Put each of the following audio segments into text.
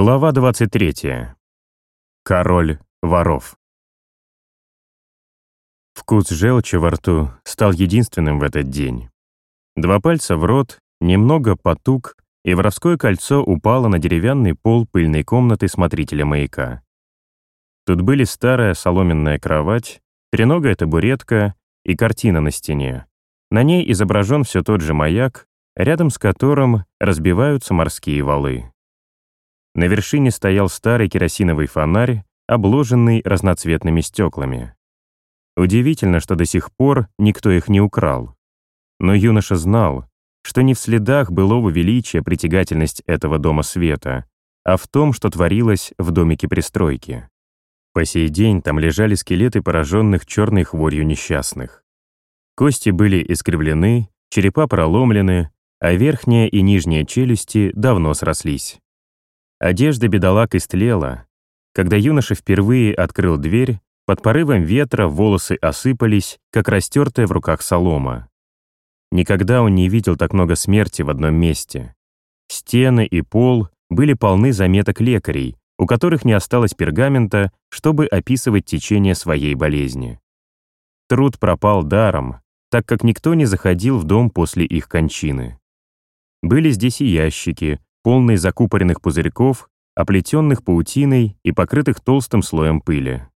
Глава 23. Король воров. Вкус желчи во рту стал единственным в этот день. Два пальца в рот, немного потуг, и воровское кольцо упало на деревянный пол пыльной комнаты смотрителя маяка. Тут были старая соломенная кровать, треногая табуретка и картина на стене. На ней изображен все тот же маяк, рядом с которым разбиваются морские валы. На вершине стоял старый керосиновый фонарь, обложенный разноцветными стеклами. Удивительно, что до сих пор никто их не украл. Но юноша знал, что не в следах былого величия притягательность этого дома света, а в том, что творилось в домике пристройки. По сей день там лежали скелеты пораженных черной хворью несчастных. Кости были искривлены, черепа проломлены, а верхняя и нижняя челюсти давно срослись. Одежда бедолаг истлела. Когда юноша впервые открыл дверь, под порывом ветра волосы осыпались, как растертая в руках солома. Никогда он не видел так много смерти в одном месте. Стены и пол были полны заметок лекарей, у которых не осталось пергамента, чтобы описывать течение своей болезни. Труд пропал даром, так как никто не заходил в дом после их кончины. Были здесь и ящики, полный закупоренных пузырьков, оплетенных паутиной и покрытых толстым слоем пыли.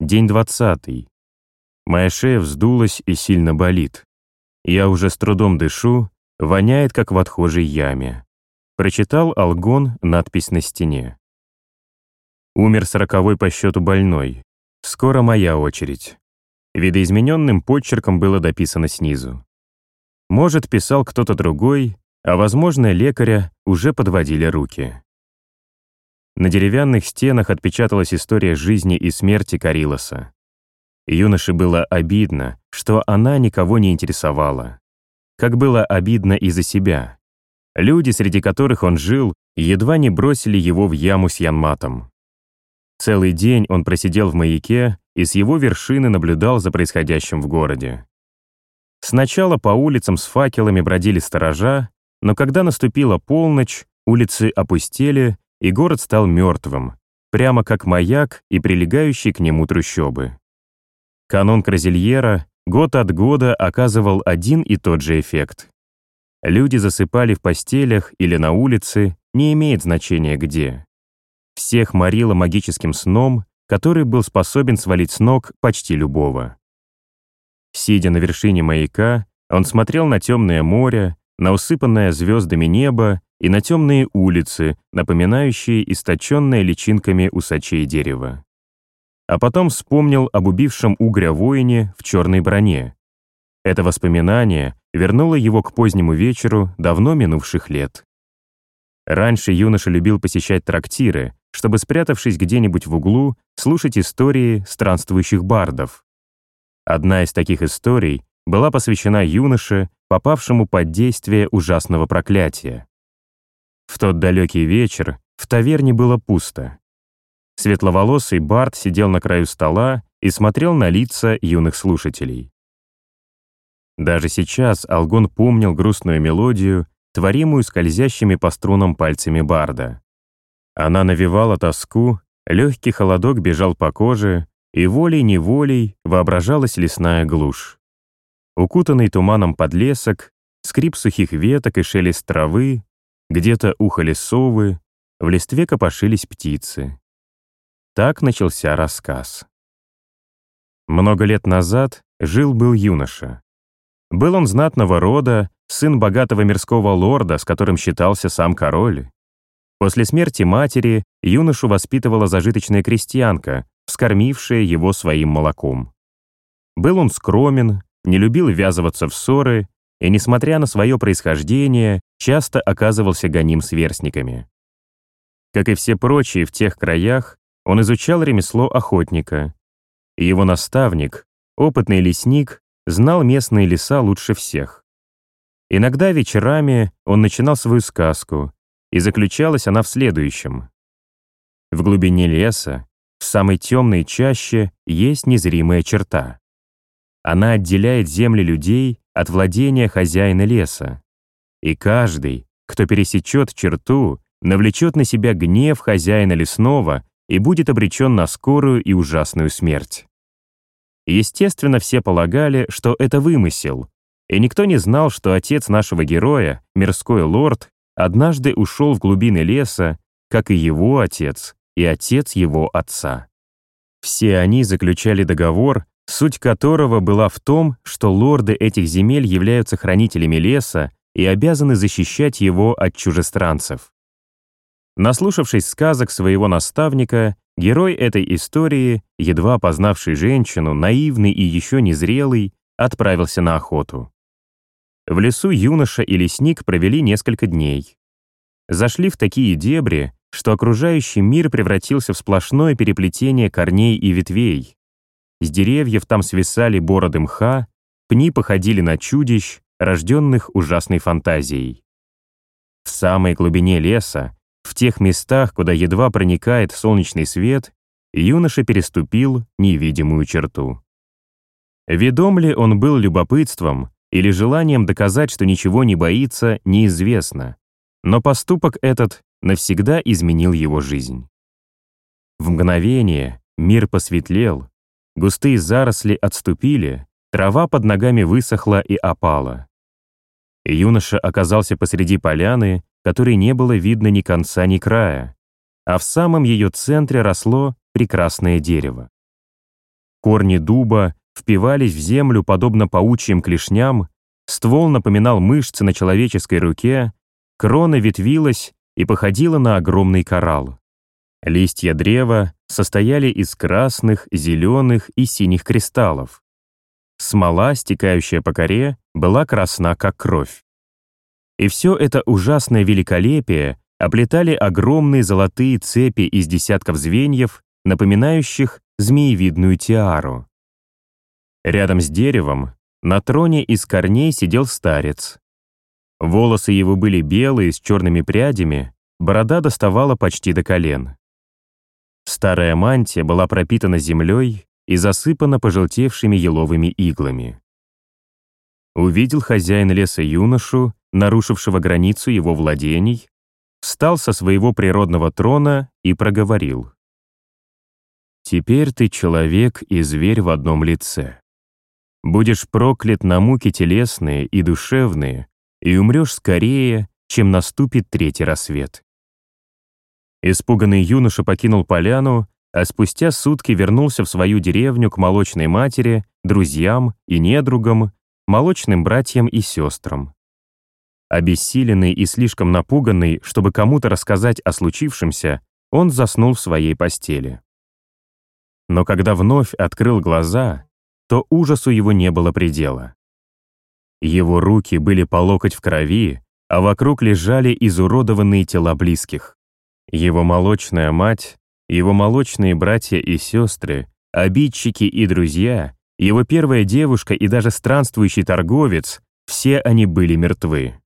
День двадцатый. Моя шея вздулась и сильно болит. Я уже с трудом дышу, воняет, как в отхожей яме. Прочитал Алгон надпись на стене. Умер сороковой по счету больной. Скоро моя очередь. Видоизмененным почерком было дописано снизу. Может, писал кто-то другой, а, возможно, лекаря уже подводили руки. На деревянных стенах отпечаталась история жизни и смерти Карилоса. Юноше было обидно, что она никого не интересовала. Как было обидно и за себя. Люди, среди которых он жил, едва не бросили его в яму с янматом. Целый день он просидел в маяке и с его вершины наблюдал за происходящим в городе. Сначала по улицам с факелами бродили сторожа, но когда наступила полночь, улицы опустели, и город стал мертвым, прямо как маяк и прилегающие к нему трущобы. Канон Кразильера год от года оказывал один и тот же эффект. Люди засыпали в постелях или на улице, не имеет значения где. Всех морило магическим сном, который был способен свалить с ног почти любого. Сидя на вершине маяка, он смотрел на темное море, на усыпанное звездами небо и на темные улицы, напоминающие источенное личинками усачей дерева. А потом вспомнил об убившем угря воине в черной броне. Это воспоминание вернуло его к позднему вечеру давно минувших лет. Раньше юноша любил посещать трактиры, чтобы, спрятавшись где-нибудь в углу, слушать истории странствующих бардов. Одна из таких историй была посвящена юноше, попавшему под действие ужасного проклятия. В тот далекий вечер в таверне было пусто. Светловолосый Барт сидел на краю стола и смотрел на лица юных слушателей. Даже сейчас Алгон помнил грустную мелодию, творимую скользящими по струнам пальцами Барда. Она навевала тоску, легкий холодок бежал по коже, и волей-неволей воображалась лесная глушь. Укутанный туманом подлесок, скрип сухих веток и шелест травы, где-то ухали совы, в листве копошились птицы. Так начался рассказ. Много лет назад жил-был юноша. Был он знатного рода, сын богатого мирского лорда, с которым считался сам король. После смерти матери юношу воспитывала зажиточная крестьянка, вскормившая его своим молоком. Был он скромен, не любил ввязываться в ссоры и, несмотря на свое происхождение, часто оказывался гоним сверстниками. Как и все прочие в тех краях, он изучал ремесло охотника. его наставник, опытный лесник, знал местные леса лучше всех. Иногда вечерами он начинал свою сказку, и заключалась она в следующем. В глубине леса, в самой темной чаще, есть незримая черта. Она отделяет земли людей от владения хозяина леса. И каждый, кто пересечет черту навлечет на себя гнев хозяина лесного и будет обречен на скорую и ужасную смерть. Естественно, все полагали, что это вымысел, и никто не знал, что отец нашего героя, мирской лорд, однажды ушел в глубины леса, как и его отец, и отец его отца. Все они заключали договор, суть которого была в том, что лорды этих земель являются хранителями леса и обязаны защищать его от чужестранцев. Наслушавшись сказок своего наставника, герой этой истории, едва познавший женщину, наивный и еще незрелый, отправился на охоту. В лесу юноша и лесник провели несколько дней. Зашли в такие дебри, что окружающий мир превратился в сплошное переплетение корней и ветвей. С деревьев там свисали бороды мха, пни походили на чудищ, рожденных ужасной фантазией. В самой глубине леса, в тех местах, куда едва проникает солнечный свет, юноша переступил невидимую черту. Ведом ли он был любопытством или желанием доказать, что ничего не боится, неизвестно. Но поступок этот навсегда изменил его жизнь. В мгновение мир посветлел, густые заросли отступили, трава под ногами высохла и опала. Юноша оказался посреди поляны, которой не было видно ни конца, ни края, а в самом ее центре росло прекрасное дерево. Корни дуба впивались в землю подобно паучьим клешням, ствол напоминал мышцы на человеческой руке, крона ветвилась и походила на огромный коралл. Листья древа состояли из красных, зеленых и синих кристаллов. Смола, стекающая по коре, была красна, как кровь. И все это ужасное великолепие оплетали огромные золотые цепи из десятков звеньев, напоминающих змеевидную тиару. Рядом с деревом на троне из корней сидел старец. Волосы его были белые, с черными прядями, борода доставала почти до колен. Старая мантия была пропитана землей и засыпана пожелтевшими еловыми иглами. Увидел хозяин леса юношу, нарушившего границу его владений, встал со своего природного трона и проговорил. «Теперь ты человек и зверь в одном лице. Будешь проклят на муки телесные и душевные, и умрешь скорее, чем наступит третий рассвет. Испуганный юноша покинул поляну, а спустя сутки вернулся в свою деревню к молочной матери, друзьям и недругам, молочным братьям и сестрам. Обессиленный и слишком напуганный, чтобы кому-то рассказать о случившемся, он заснул в своей постели. Но когда вновь открыл глаза, то ужасу его не было предела. Его руки были по локоть в крови, а вокруг лежали изуродованные тела близких. Его молочная мать, его молочные братья и сестры, обидчики и друзья, его первая девушка и даже странствующий торговец, все они были мертвы.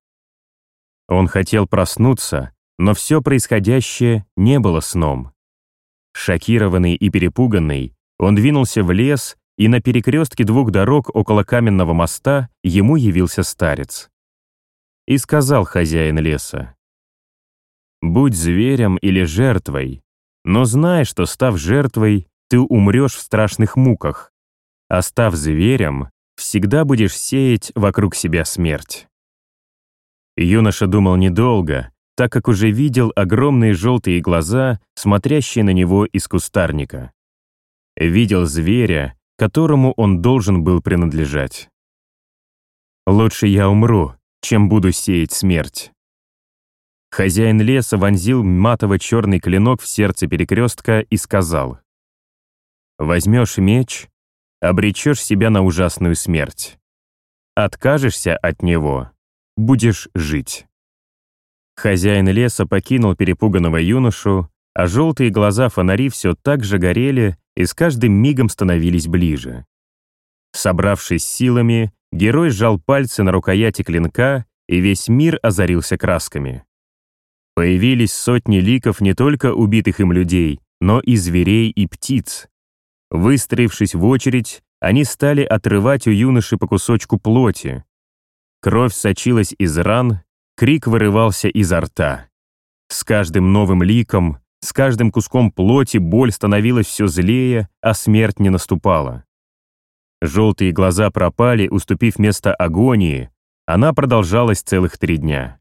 Он хотел проснуться, но все происходящее не было сном. Шокированный и перепуганный, он двинулся в лес и на перекрестке двух дорог около каменного моста ему явился старец. И сказал хозяин леса, «Будь зверем или жертвой, но знай, что, став жертвой, ты умрешь в страшных муках, а став зверем, всегда будешь сеять вокруг себя смерть». Юноша думал недолго, так как уже видел огромные желтые глаза, смотрящие на него из кустарника. Видел зверя, которому он должен был принадлежать. «Лучше я умру, чем буду сеять смерть». Хозяин леса вонзил матово-черный клинок в сердце перекрестка и сказал, «Возьмешь меч, обречешь себя на ужасную смерть. Откажешься от него, будешь жить». Хозяин леса покинул перепуганного юношу, а желтые глаза фонари все так же горели и с каждым мигом становились ближе. Собравшись силами, герой сжал пальцы на рукояти клинка, и весь мир озарился красками. Появились сотни ликов не только убитых им людей, но и зверей и птиц. Выстроившись в очередь, они стали отрывать у юноши по кусочку плоти. Кровь сочилась из ран, крик вырывался изо рта. С каждым новым ликом, с каждым куском плоти боль становилась все злее, а смерть не наступала. Желтые глаза пропали, уступив место агонии, она продолжалась целых три дня.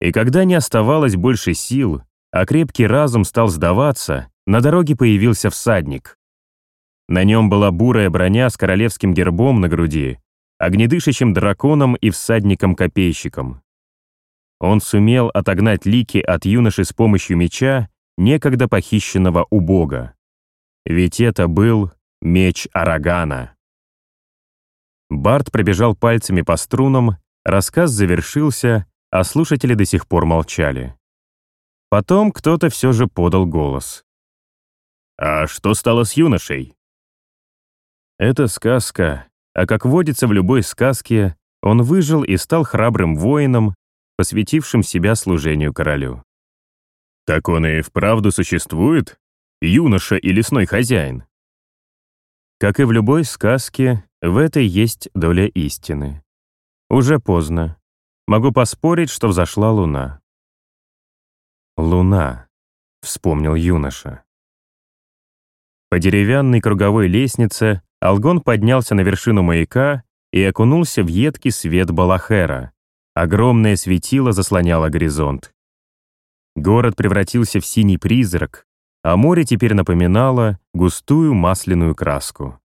И когда не оставалось больше сил, а крепкий разум стал сдаваться, на дороге появился всадник. На нем была бурая броня с королевским гербом на груди, огнедышащим драконом и всадником-копейщиком. Он сумел отогнать лики от юноши с помощью меча, некогда похищенного у бога. Ведь это был меч Арагана. Барт пробежал пальцами по струнам, рассказ завершился, а слушатели до сих пор молчали. Потом кто-то все же подал голос. «А что стало с юношей?» Это сказка, а как водится в любой сказке, он выжил и стал храбрым воином, посвятившим себя служению королю. Так он и вправду существует? Юноша и лесной хозяин? Как и в любой сказке, в этой есть доля истины. Уже поздно. Могу поспорить, что взошла луна. «Луна», — вспомнил юноша. По деревянной круговой лестнице Алгон поднялся на вершину маяка и окунулся в едкий свет Балахера. Огромное светило заслоняло горизонт. Город превратился в синий призрак, а море теперь напоминало густую масляную краску.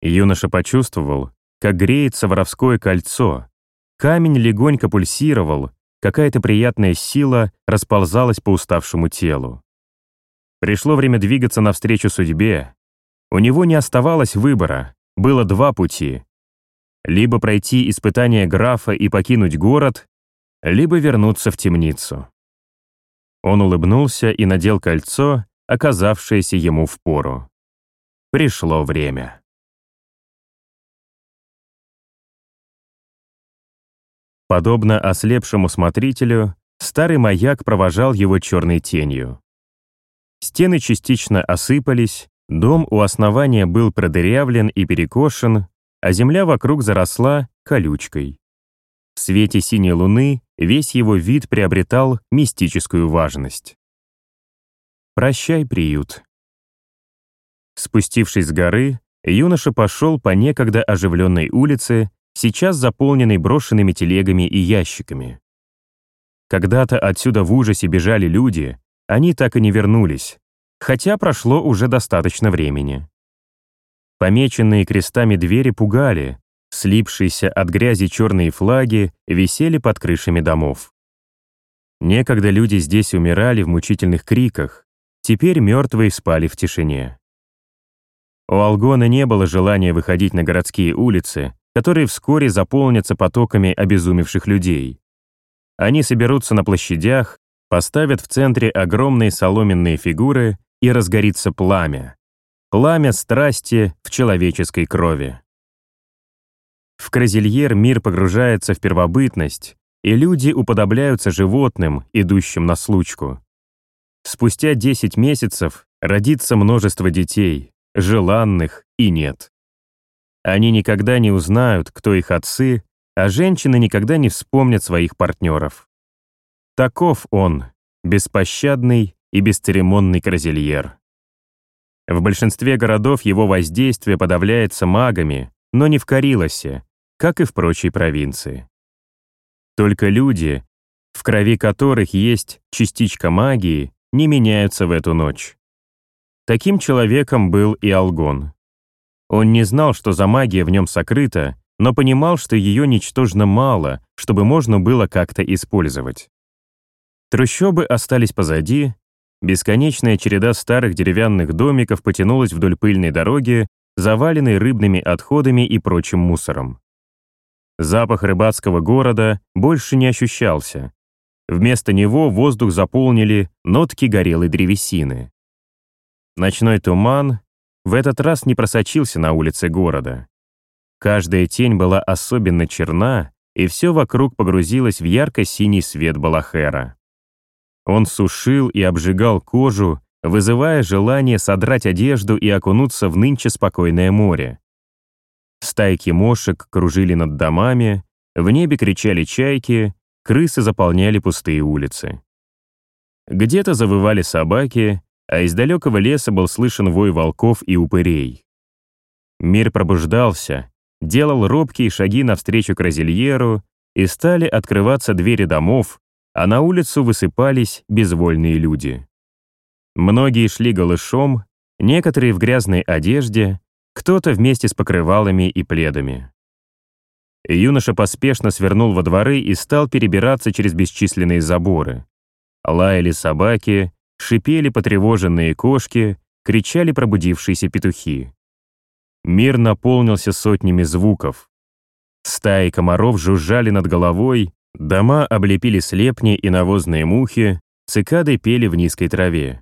Юноша почувствовал, как греется воровское кольцо. Камень легонько пульсировал, какая-то приятная сила расползалась по уставшему телу. Пришло время двигаться навстречу судьбе. У него не оставалось выбора, было два пути. Либо пройти испытание графа и покинуть город, либо вернуться в темницу. Он улыбнулся и надел кольцо, оказавшееся ему в пору. Пришло время. Подобно ослепшему смотрителю, старый маяк провожал его черной тенью. Стены частично осыпались, дом у основания был продырявлен и перекошен, а земля вокруг заросла колючкой. В свете синей луны весь его вид приобретал мистическую важность. «Прощай, приют». Спустившись с горы, юноша пошел по некогда оживленной улице, сейчас заполненный брошенными телегами и ящиками. Когда-то отсюда в ужасе бежали люди, они так и не вернулись, хотя прошло уже достаточно времени. Помеченные крестами двери пугали, слипшиеся от грязи черные флаги висели под крышами домов. Некогда люди здесь умирали в мучительных криках, теперь мертвые спали в тишине. У Алгона не было желания выходить на городские улицы, которые вскоре заполнятся потоками обезумевших людей. Они соберутся на площадях, поставят в центре огромные соломенные фигуры и разгорится пламя. Пламя страсти в человеческой крови. В Кразильер мир погружается в первобытность, и люди уподобляются животным, идущим на случку. Спустя 10 месяцев родится множество детей, желанных и нет. Они никогда не узнают, кто их отцы, а женщины никогда не вспомнят своих партнеров. Таков он, беспощадный и бесцеремонный кразильер. В большинстве городов его воздействие подавляется магами, но не в Карилосе, как и в прочей провинции. Только люди, в крови которых есть частичка магии, не меняются в эту ночь. Таким человеком был и Алгон. Он не знал, что за магия в нем сокрыта, но понимал, что ее ничтожно мало, чтобы можно было как-то использовать. Трущобы остались позади, бесконечная череда старых деревянных домиков потянулась вдоль пыльной дороги, заваленной рыбными отходами и прочим мусором. Запах рыбацкого города больше не ощущался. Вместо него воздух заполнили нотки горелой древесины. Ночной туман в этот раз не просочился на улицы города. Каждая тень была особенно черна, и все вокруг погрузилось в ярко-синий свет Балахера. Он сушил и обжигал кожу, вызывая желание содрать одежду и окунуться в нынче спокойное море. Стайки мошек кружили над домами, в небе кричали чайки, крысы заполняли пустые улицы. Где-то завывали собаки, а из далекого леса был слышен вой волков и упырей. Мир пробуждался, делал робкие шаги навстречу к Розельеру, и стали открываться двери домов, а на улицу высыпались безвольные люди. Многие шли голышом, некоторые в грязной одежде, кто-то вместе с покрывалами и пледами. Юноша поспешно свернул во дворы и стал перебираться через бесчисленные заборы. Лаяли собаки, шипели потревоженные кошки, кричали пробудившиеся петухи. Мир наполнился сотнями звуков. Стаи комаров жужжали над головой, дома облепили слепни и навозные мухи, цикады пели в низкой траве.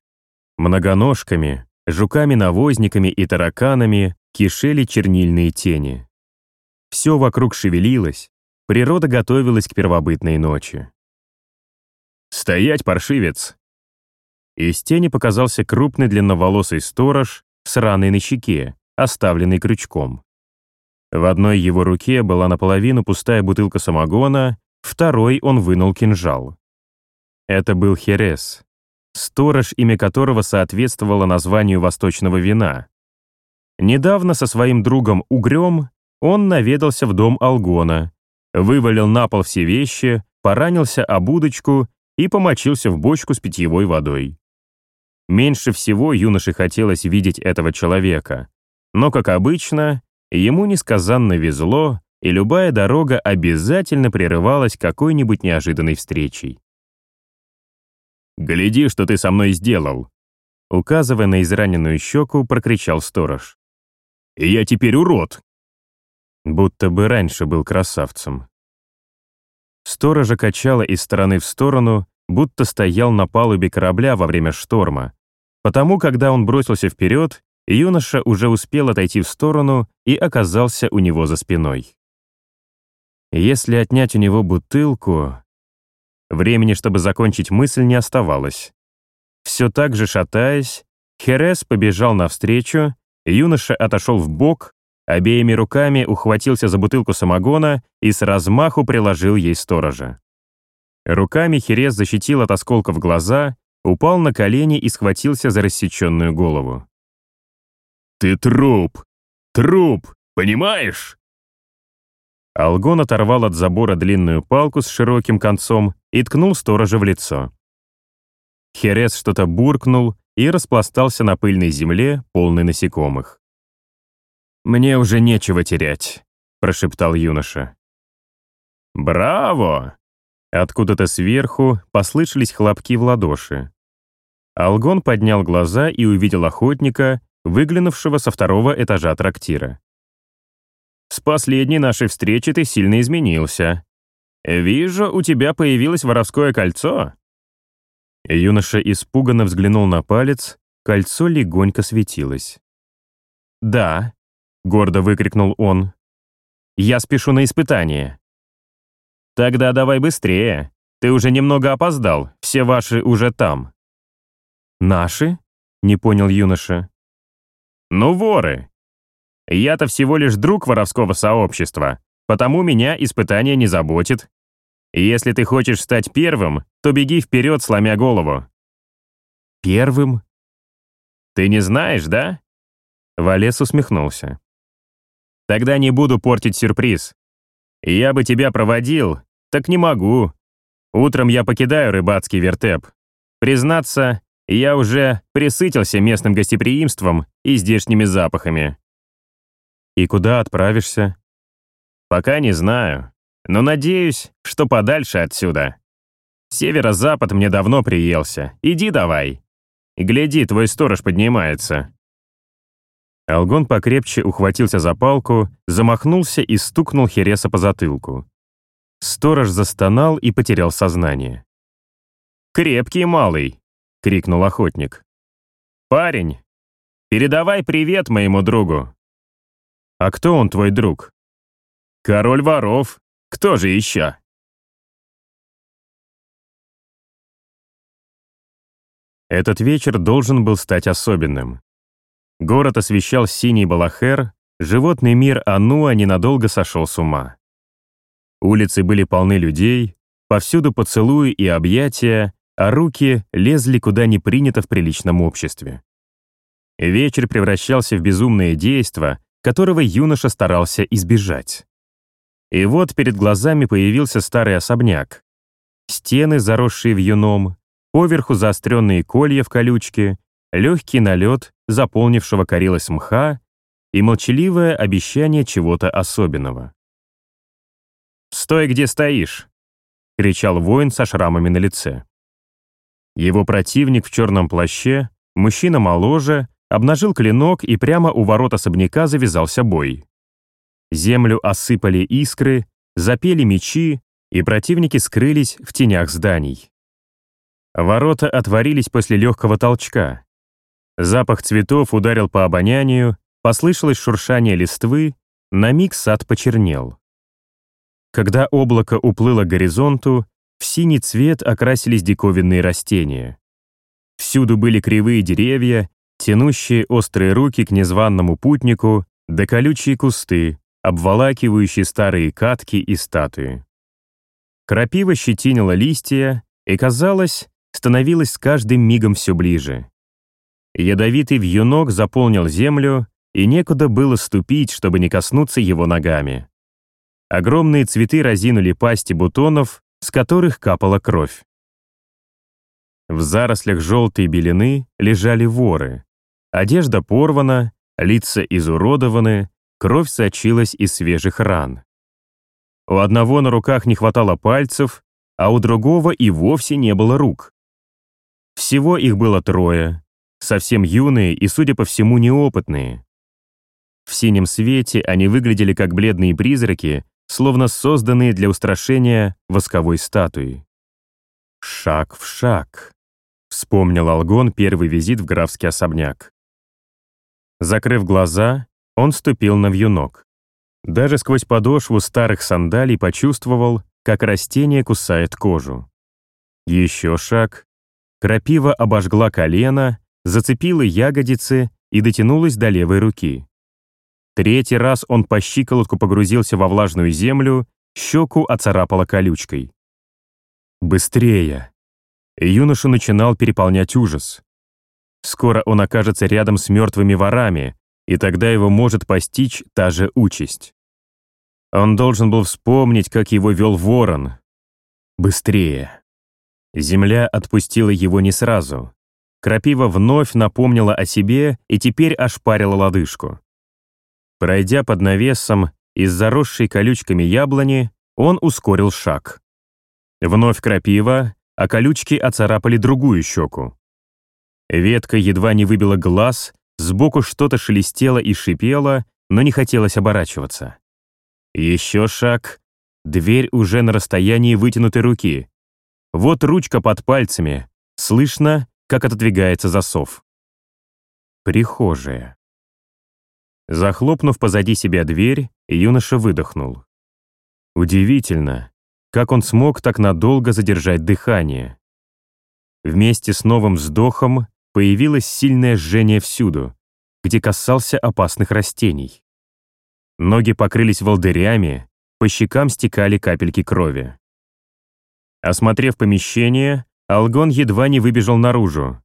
Многоножками, жуками-навозниками и тараканами кишели чернильные тени. Все вокруг шевелилось, природа готовилась к первобытной ночи. «Стоять, паршивец!» Из тени показался крупный длинноволосый сторож с раной на щеке, оставленный крючком. В одной его руке была наполовину пустая бутылка самогона, второй он вынул кинжал. Это был Херес, сторож, имя которого соответствовало названию восточного вина. Недавно со своим другом Угрём он наведался в дом Алгона, вывалил на пол все вещи, поранился об удочку и помочился в бочку с питьевой водой. Меньше всего юноше хотелось видеть этого человека, но, как обычно, Ему несказанно везло, и любая дорога обязательно прерывалась какой-нибудь неожиданной встречей. «Гляди, что ты со мной сделал!» Указывая на израненную щеку, прокричал сторож. «Я теперь урод!» Будто бы раньше был красавцем. Сторожа качало из стороны в сторону, будто стоял на палубе корабля во время шторма. Потому, когда он бросился вперед, юноша уже успел отойти в сторону и оказался у него за спиной. Если отнять у него бутылку... Времени, чтобы закончить мысль, не оставалось. Все так же шатаясь, Херес побежал навстречу, юноша отошел в бок, обеими руками ухватился за бутылку самогона и с размаху приложил ей сторожа. Руками Херес защитил от осколков глаза, упал на колени и схватился за рассеченную голову. «Ты труп! Труп! Понимаешь?» Алгон оторвал от забора длинную палку с широким концом и ткнул сторожа в лицо. Херес что-то буркнул и распластался на пыльной земле, полной насекомых. «Мне уже нечего терять», — прошептал юноша. «Браво!» Откуда-то сверху послышались хлопки в ладоши. Алгон поднял глаза и увидел охотника, выглянувшего со второго этажа трактира. «С последней нашей встречи ты сильно изменился. Вижу, у тебя появилось воровское кольцо». Юноша испуганно взглянул на палец, кольцо легонько светилось. «Да», — гордо выкрикнул он, — «я спешу на испытание». «Тогда давай быстрее, ты уже немного опоздал, все ваши уже там». «Наши?» — не понял юноша. Ну, воры. Я-то всего лишь друг воровского сообщества, потому меня испытание не заботит. Если ты хочешь стать первым, то беги вперед, сломя голову. Первым? Ты не знаешь, да? Валес усмехнулся. Тогда не буду портить сюрприз. Я бы тебя проводил, так не могу. Утром я покидаю рыбацкий вертеп. Признаться, я уже присытился местным гостеприимством и здешними запахами. И куда отправишься? Пока не знаю, но надеюсь, что подальше отсюда. Северо-запад мне давно приелся. Иди давай. Гляди, твой сторож поднимается. Алгон покрепче ухватился за палку, замахнулся и стукнул Хереса по затылку. Сторож застонал и потерял сознание. «Крепкий малый», — крикнул охотник. «Парень, передавай привет моему другу». «А кто он твой друг?» «Король воров. Кто же еще?» Этот вечер должен был стать особенным. Город освещал синий балахер, животный мир Ануа ненадолго сошел с ума. Улицы были полны людей, повсюду поцелуи и объятия, а руки лезли куда не принято в приличном обществе. Вечер превращался в безумное действо, которого юноша старался избежать. И вот перед глазами появился старый особняк. Стены, заросшие вьюном, поверху заостренные колья в колючке, легкий налет, заполнившего корилось мха, и молчаливое обещание чего-то особенного. «Стой, где стоишь!» — кричал воин со шрамами на лице. Его противник в черном плаще, мужчина моложе, обнажил клинок и прямо у ворот особняка завязался бой. Землю осыпали искры, запели мечи, и противники скрылись в тенях зданий. Ворота отворились после легкого толчка. Запах цветов ударил по обонянию, послышалось шуршание листвы, на миг сад почернел. Когда облако уплыло к горизонту, в синий цвет окрасились диковинные растения. Всюду были кривые деревья, тянущие острые руки к незваному путнику, да колючие кусты, обволакивающие старые катки и статуи. Крапива щетинила листья и, казалось, становилась с каждым мигом все ближе. Ядовитый вьюнок заполнил землю, и некуда было ступить, чтобы не коснуться его ногами. Огромные цветы разинули пасти бутонов, с которых капала кровь. В зарослях желтой белины лежали воры. Одежда порвана, лица изуродованы, кровь сочилась из свежих ран. У одного на руках не хватало пальцев, а у другого и вовсе не было рук. Всего их было трое, совсем юные и, судя по всему, неопытные. В синем свете они выглядели как бледные призраки, словно созданные для устрашения восковой статуи. «Шаг в шаг», — вспомнил Алгон первый визит в графский особняк. Закрыв глаза, он ступил на вьюнок. Даже сквозь подошву старых сандалий почувствовал, как растение кусает кожу. Еще шаг. Крапива обожгла колено, зацепила ягодицы и дотянулась до левой руки. Третий раз он по щиколотку погрузился во влажную землю, щеку оцарапало колючкой. «Быстрее!» Юношу начинал переполнять ужас. Скоро он окажется рядом с мертвыми ворами, и тогда его может постичь та же участь. Он должен был вспомнить, как его вел ворон. Быстрее. Земля отпустила его не сразу. Крапива вновь напомнила о себе и теперь ошпарила лодыжку. Пройдя под навесом из заросшей колючками яблони, он ускорил шаг. Вновь крапива, а колючки оцарапали другую щеку. Ветка едва не выбила глаз, сбоку что-то шелестело и шипело, но не хотелось оборачиваться. Еще шаг. Дверь уже на расстоянии вытянутой руки. Вот ручка под пальцами. Слышно, как отодвигается засов. Прихожая. Захлопнув позади себя дверь, юноша выдохнул. Удивительно, как он смог так надолго задержать дыхание. Вместе с новым вздохом появилось сильное жжение всюду, где касался опасных растений. Ноги покрылись волдырями, по щекам стекали капельки крови. Осмотрев помещение, Алгон едва не выбежал наружу.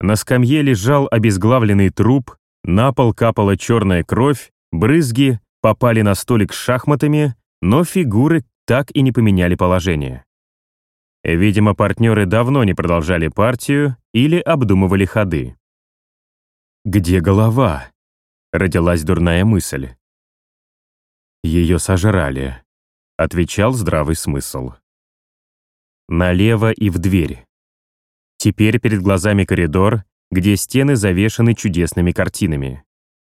На скамье лежал обезглавленный труп на пол капала черная кровь, брызги попали на столик с шахматами, но фигуры так и не поменяли положение. Видимо, партнеры давно не продолжали партию или обдумывали ходы. «Где голова?» — родилась дурная мысль. «Ее сожрали», — отвечал здравый смысл. Налево и в дверь. Теперь перед глазами коридор, где стены завешаны чудесными картинами.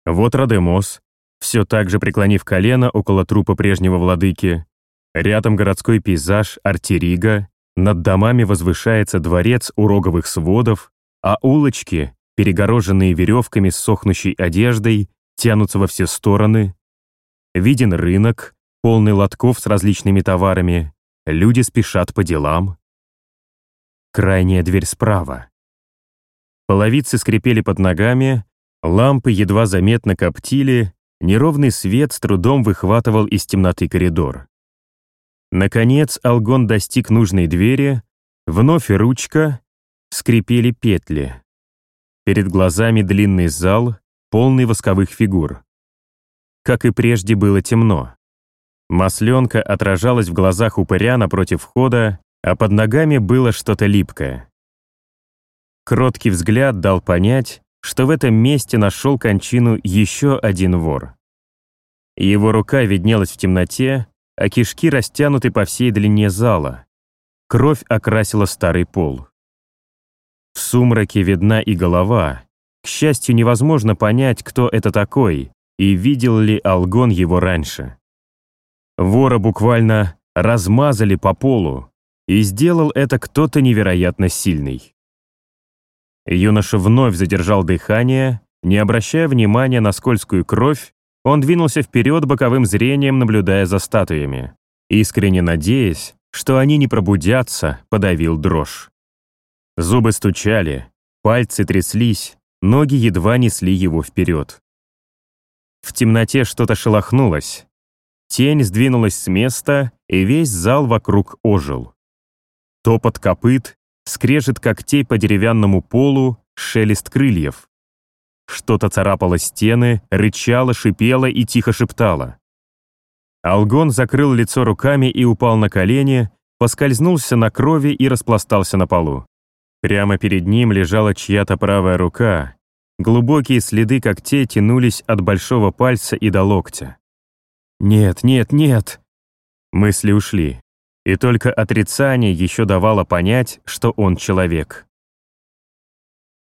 Вот Радемос, все так же преклонив колено около трупа прежнего владыки. Рядом городской пейзаж Артерига, над домами возвышается дворец уроговых сводов, а улочки, перегороженные веревками с сохнущей одеждой, тянутся во все стороны. Виден рынок, полный лотков с различными товарами, люди спешат по делам. Крайняя дверь справа. Половицы скрипели под ногами, лампы едва заметно коптили, неровный свет с трудом выхватывал из темноты коридор. Наконец Алгон достиг нужной двери, Вновь ручка, скрипели петли. Перед глазами длинный зал, полный восковых фигур. Как и прежде было темно. Масленка отражалась в глазах упыря напротив входа, а под ногами было что-то липкое. Кроткий взгляд дал понять, что в этом месте нашел кончину еще один вор. Его рука виднелась в темноте, а кишки растянуты по всей длине зала. Кровь окрасила старый пол. В сумраке видна и голова. К счастью, невозможно понять, кто это такой, и видел ли Алгон его раньше. Вора буквально размазали по полу, и сделал это кто-то невероятно сильный. Юноша вновь задержал дыхание, не обращая внимания на скользкую кровь, он двинулся вперед боковым зрением, наблюдая за статуями. Искренне надеясь, что они не пробудятся, подавил дрожь. Зубы стучали, пальцы тряслись, ноги едва несли его вперед. В темноте что-то шелохнулось. Тень сдвинулась с места, и весь зал вокруг ожил. Топот копыт, скрежет когтей по деревянному полу, шелест крыльев. Что-то царапало стены, рычало, шипело и тихо шептало. Алгон закрыл лицо руками и упал на колени, поскользнулся на крови и распластался на полу. Прямо перед ним лежала чья-то правая рука. Глубокие следы когтей тянулись от большого пальца и до локтя. «Нет, нет, нет!» Мысли ушли, и только отрицание еще давало понять, что он человек.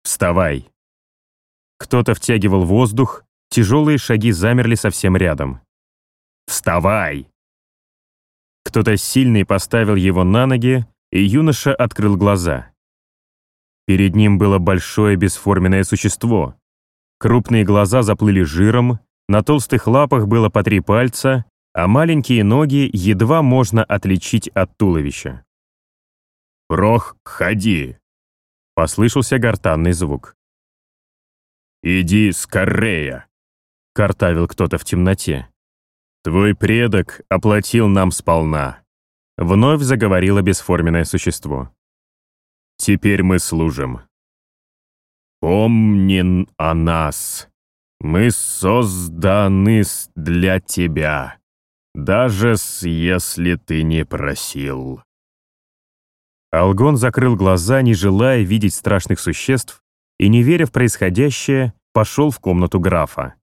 «Вставай!» Кто-то втягивал воздух, тяжелые шаги замерли совсем рядом. «Вставай!» Кто-то сильный поставил его на ноги, и юноша открыл глаза. Перед ним было большое бесформенное существо. Крупные глаза заплыли жиром, на толстых лапах было по три пальца, а маленькие ноги едва можно отличить от туловища. «Прох, ходи!» — послышался гортанный звук. «Иди скорее!» — картавил кто-то в темноте. «Твой предок оплатил нам сполна», — вновь заговорило бесформенное существо. «Теперь мы служим. Помни о нас. Мы созданы для тебя, даже если ты не просил». Алгон закрыл глаза, не желая видеть страшных существ, и, не веря в происходящее, пошел в комнату графа.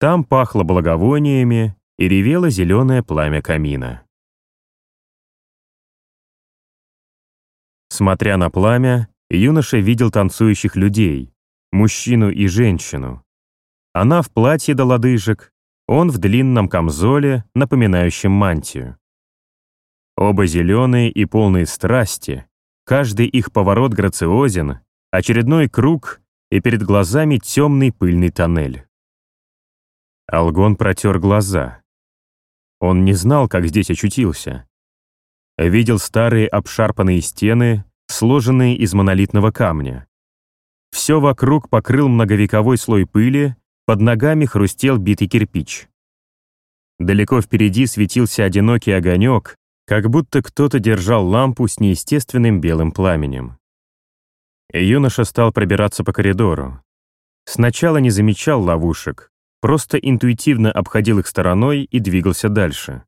Там пахло благовониями и ревело зеленое пламя камина. Смотря на пламя, юноша видел танцующих людей, мужчину и женщину. Она в платье до лодыжек, он в длинном камзоле, напоминающем мантию. Оба зеленые и полные страсти, каждый их поворот грациозен, очередной круг и перед глазами темный пыльный тоннель. Алгон протер глаза. Он не знал, как здесь очутился. Видел старые обшарпанные стены, сложенные из монолитного камня. Все вокруг покрыл многовековой слой пыли, под ногами хрустел битый кирпич. Далеко впереди светился одинокий огонек, как будто кто-то держал лампу с неестественным белым пламенем юноша стал пробираться по коридору. Сначала не замечал ловушек, просто интуитивно обходил их стороной и двигался дальше.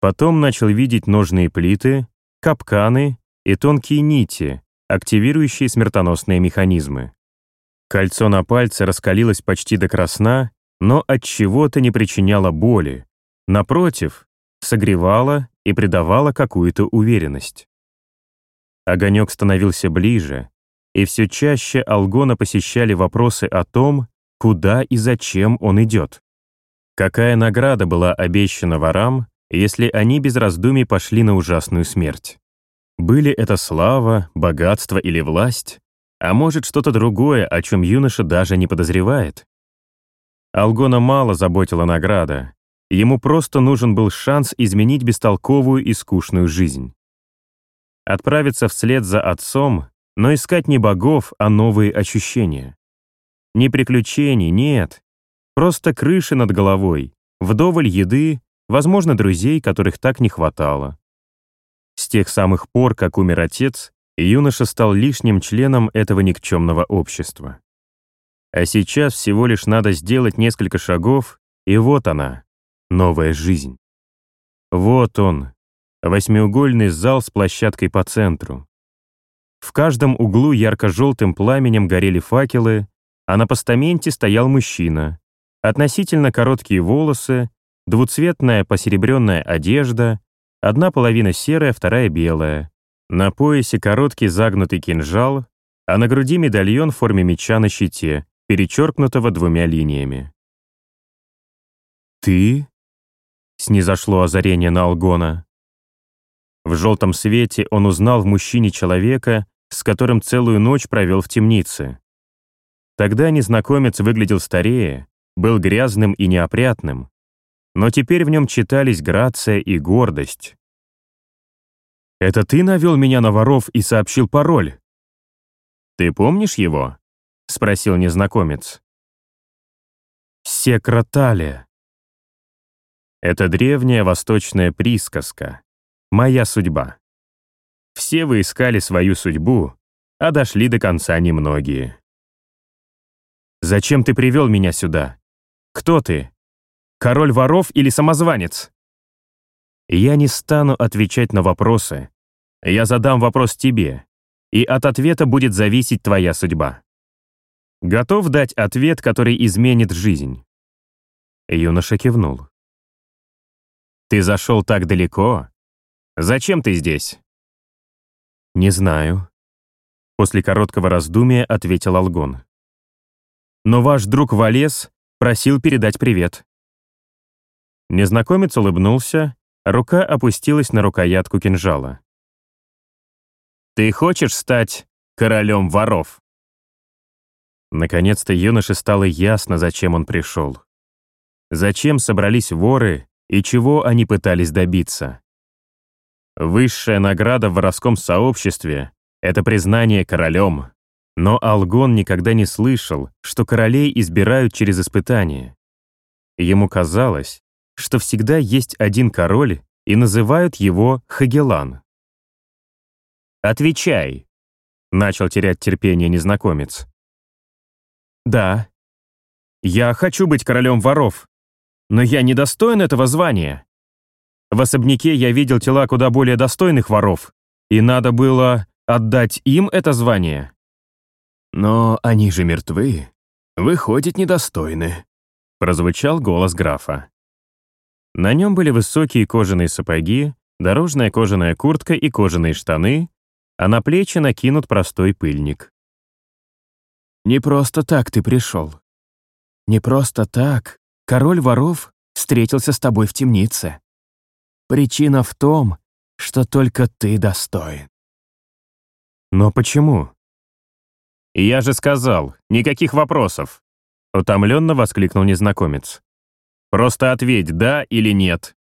Потом начал видеть ножные плиты, капканы и тонкие нити, активирующие смертоносные механизмы. Кольцо на пальце раскалилось почти до красна, но от чего-то не причиняло боли. Напротив, согревало и придавало какую-то уверенность. Огонек становился ближе, и все чаще Алгона посещали вопросы о том, куда и зачем он идет. Какая награда была обещана ворам, если они без раздумий пошли на ужасную смерть? Были это слава, богатство или власть? А может, что-то другое, о чем юноша даже не подозревает? Алгона мало заботила награда. Ему просто нужен был шанс изменить бестолковую и скучную жизнь отправиться вслед за отцом, но искать не богов, а новые ощущения. Не приключений, нет. Просто крыши над головой, вдоволь еды, возможно, друзей, которых так не хватало. С тех самых пор, как умер отец, юноша стал лишним членом этого никчемного общества. А сейчас всего лишь надо сделать несколько шагов, и вот она, новая жизнь. Вот он, восьмиугольный зал с площадкой по центру. В каждом углу ярко-желтым пламенем горели факелы, а на постаменте стоял мужчина. Относительно короткие волосы, двуцветная посеребренная одежда, одна половина серая, вторая белая. На поясе короткий загнутый кинжал, а на груди медальон в форме меча на щите, перечеркнутого двумя линиями. «Ты?» — снизошло озарение на Алгона. В желтом свете он узнал в мужчине человека, с которым целую ночь провел в темнице. Тогда незнакомец выглядел старее, был грязным и неопрятным, но теперь в нем читались грация и гордость. «Это ты навел меня на воров и сообщил пароль?» «Ты помнишь его?» — спросил незнакомец. «Секреталия». Это древняя восточная присказка. Моя судьба. Все вы искали свою судьбу, а дошли до конца немногие. «Зачем ты привел меня сюда? Кто ты? Король воров или самозванец?» Я не стану отвечать на вопросы. Я задам вопрос тебе, и от ответа будет зависеть твоя судьба. Готов дать ответ, который изменит жизнь?» Юноша кивнул. «Ты зашел так далеко? Зачем ты здесь?» «Не знаю», — после короткого раздумия ответил Алгон. «Но ваш друг Валес просил передать привет». Незнакомец улыбнулся, рука опустилась на рукоятку кинжала. «Ты хочешь стать королем воров?» Наконец-то юноше стало ясно, зачем он пришел. Зачем собрались воры и чего они пытались добиться. Высшая награда в воровском сообществе — это признание королем. Но Алгон никогда не слышал, что королей избирают через испытания. Ему казалось, что всегда есть один король, и называют его Хагелан. «Отвечай», — начал терять терпение незнакомец. «Да. Я хочу быть королем воров, но я не достоин этого звания. В особняке я видел тела куда более достойных воров, и надо было отдать им это звание». «Но они же мертвы. Выходит, недостойны», — прозвучал голос графа. На нем были высокие кожаные сапоги, дорожная кожаная куртка и кожаные штаны, а на плечи накинут простой пыльник. Не просто так ты пришел. Не просто так король воров встретился с тобой в темнице. Причина в том, что только ты достоин. Но почему? Я же сказал, никаких вопросов. Утомленно воскликнул незнакомец. Просто ответь, да или нет.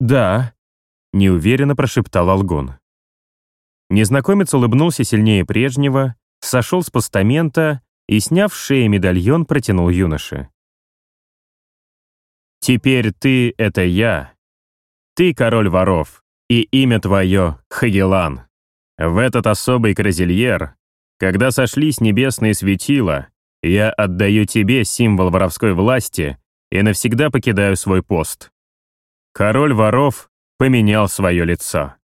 Да, неуверенно прошептал Алгон. Незнакомец улыбнулся сильнее прежнего, сошел с постамента и, сняв с шеи медальон, протянул юноше. «Теперь ты — это я. Ты король воров, и имя твое — Хагелан. В этот особый кразильер, когда сошлись небесные светила, я отдаю тебе символ воровской власти и навсегда покидаю свой пост. Король воров поменял свое лицо».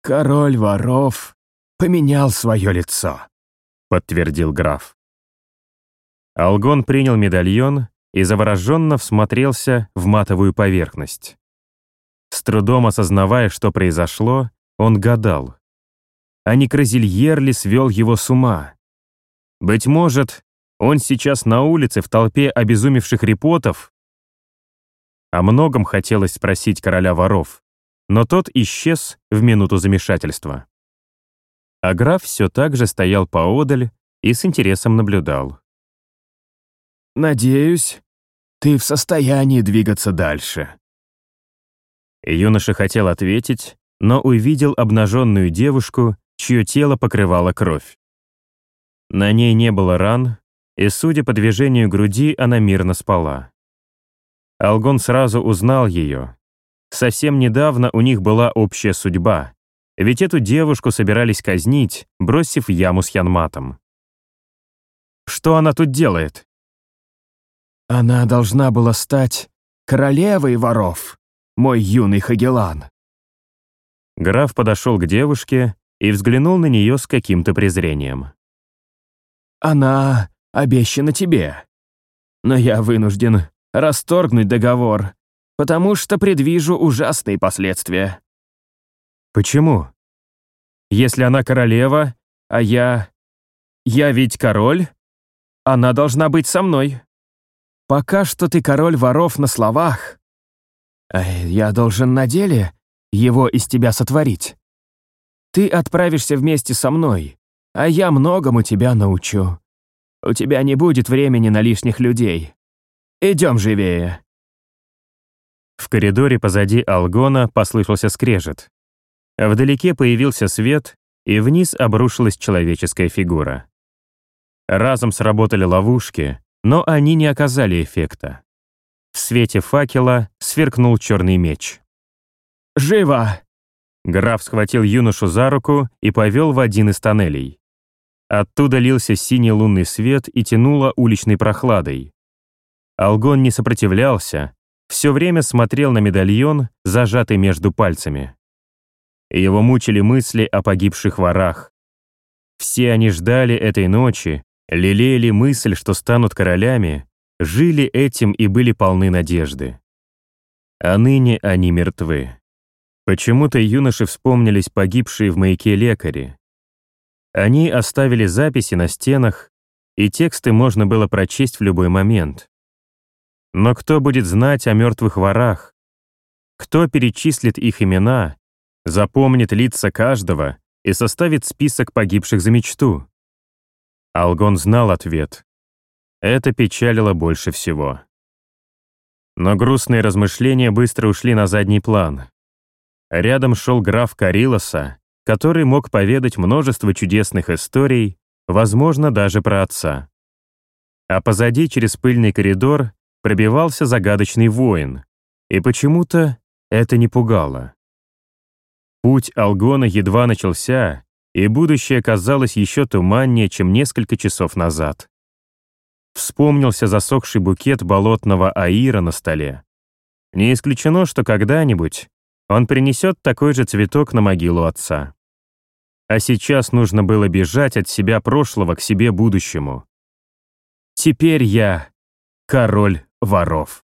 «Король воров поменял свое лицо», — подтвердил граф. Алгон принял медальон и завороженно всмотрелся в матовую поверхность. С трудом осознавая, что произошло, он гадал. А не Кразильер ли свел его с ума? Быть может, он сейчас на улице в толпе обезумевших репотов? О многом хотелось спросить короля воров, но тот исчез в минуту замешательства. А граф все так же стоял поодаль и с интересом наблюдал. «Надеюсь, ты в состоянии двигаться дальше». Юноша хотел ответить, но увидел обнаженную девушку, чье тело покрывало кровь. На ней не было ран, и, судя по движению груди, она мирно спала. Алгон сразу узнал ее. совсем недавно у них была общая судьба, ведь эту девушку собирались казнить, бросив яму с янматом. Что она тут делает? Она должна была стать королевой воров, мой юный Хагелан. Граф подошел к девушке и взглянул на нее с каким-то презрением. Она обещана тебе. Но я вынужден расторгнуть договор, потому что предвижу ужасные последствия. Почему? Если она королева, а я... Я ведь король, она должна быть со мной. Пока что ты король воров на словах. А я должен на деле его из тебя сотворить. Ты отправишься вместе со мной, а я многому тебя научу. У тебя не будет времени на лишних людей. Идем живее». В коридоре позади Алгона послышался скрежет. Вдалеке появился свет, и вниз обрушилась человеческая фигура. Разом сработали ловушки, но они не оказали эффекта. В свете факела сверкнул черный меч. «Живо!» Граф схватил юношу за руку и повел в один из тоннелей. Оттуда лился синий лунный свет и тянуло уличной прохладой. Алгон не сопротивлялся, все время смотрел на медальон, зажатый между пальцами. Его мучили мысли о погибших ворах. Все они ждали этой ночи, лелеяли мысль, что станут королями, жили этим и были полны надежды. А ныне они мертвы. Почему-то юноши вспомнились погибшие в маяке лекари. Они оставили записи на стенах, и тексты можно было прочесть в любой момент. Но кто будет знать о мертвых ворах? Кто перечислит их имена, запомнит лица каждого и составит список погибших за мечту? Алгон знал ответ. Это печалило больше всего. Но грустные размышления быстро ушли на задний план. Рядом шел граф Карилоса, который мог поведать множество чудесных историй, возможно, даже про отца. А позади, через пыльный коридор, пробивался загадочный воин, и почему-то это не пугало. Путь Алгона едва начался, и будущее казалось еще туманнее, чем несколько часов назад. Вспомнился засохший букет болотного аира на столе. Не исключено, что когда-нибудь он принесет такой же цветок на могилу отца. А сейчас нужно было бежать от себя прошлого к себе будущему. Теперь я король воров.